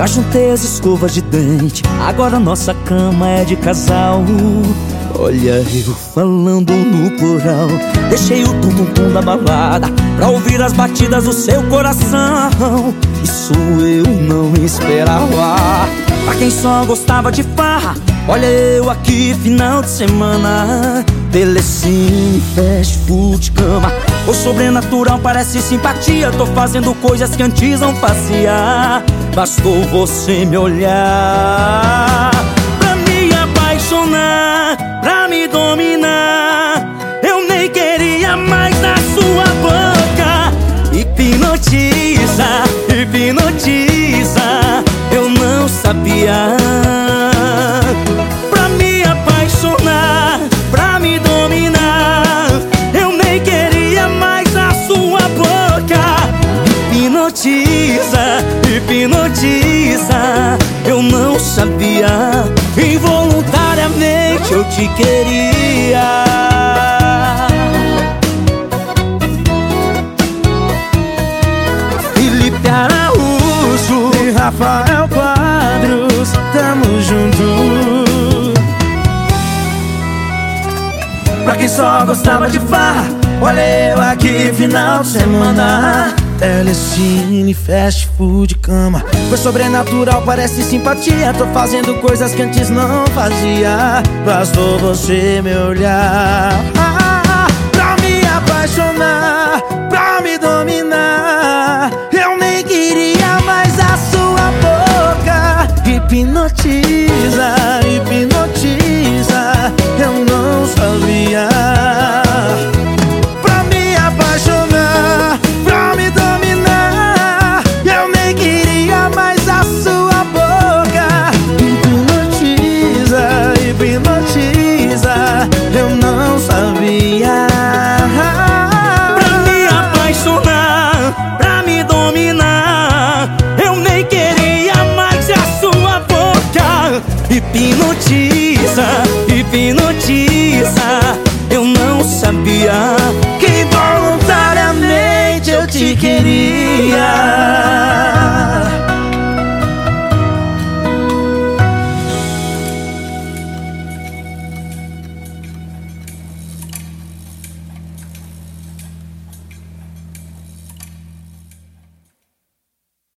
Já juntei as escovas de dente, agora nossa cama é de casal. Olha eu falando no plural. Deixei o tum-tum-tum da balada Pra ouvir as batidas do seu coração. Isso eu não esperava. Pra quem só gostava de farra Olha eu aqui final de semana. Telecine, fast food, cama. O sobrenatural parece simpatia. Tô fazendo coisas que antes não fazia. Bastou você me olhar Pra me apaixonar Pra me dominar. Eu nem queria mais a sua boca. Hipnotiza, hipnotiza. Eu não sabia hipnotiza Eu não sabia, involuntariamente eu te queria. Felipe Araújo e Rafael Quadros, tamo junto. Pra quem só gostava de farra, olha eu aqui final de semana Telecine, fast food, cama. Foi sobrenatural, parece simpatia. Tô fazendo coisas que antes não fazia. Bastou você me olhar Hipnotiza, hipnotiza.